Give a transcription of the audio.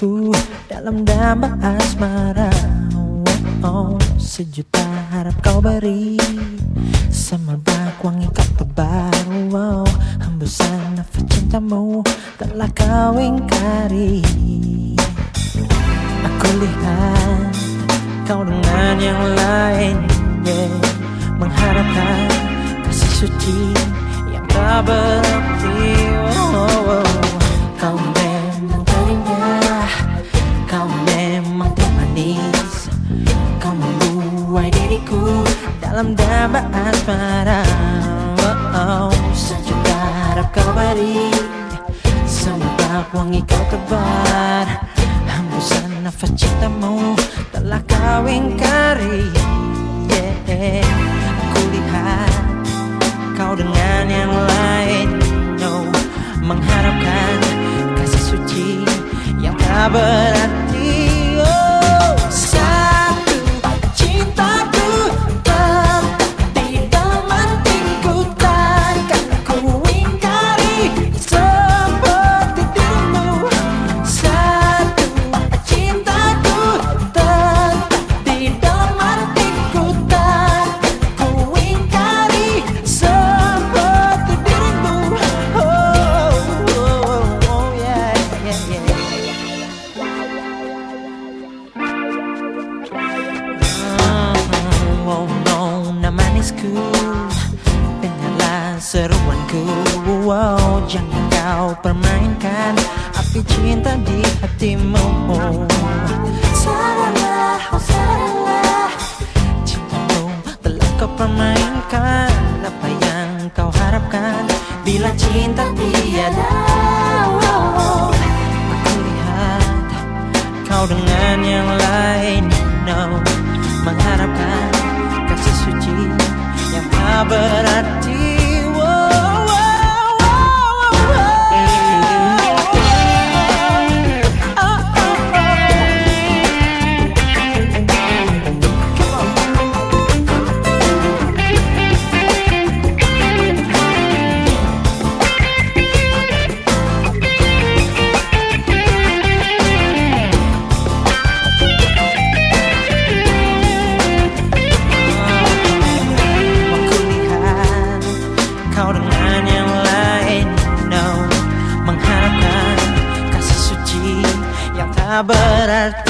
Diriku dalam damba asmara. Oh, oh, Sejuta harap kau beri. Semerbak wangi kau tebar. Oh, Hembusan nafas cintamu telah kau ingkari. Aku lihat kau dengan yang lain yeah. Mengharapkan kasih suci yang tak berarti oh, oh, oh. Asmara oh, oh. Harap kau beri Semerbak wangi kau tebar Hembusan nafas cintamu telah kau ingkari yeah. Aku lihat kau dengan yang lain manisku Dengarlah seruanku. Wow, Jangan kau permainkan Api cinta di hatimu. Sadarlah, oh sadarlah Cintamu telah kau permainkan. Apa yang kau harapkan? Bila cinta tiada Aku lihat kau dengan yang lain. No mengharapkan kasih suci berarti Mengharapkan kasih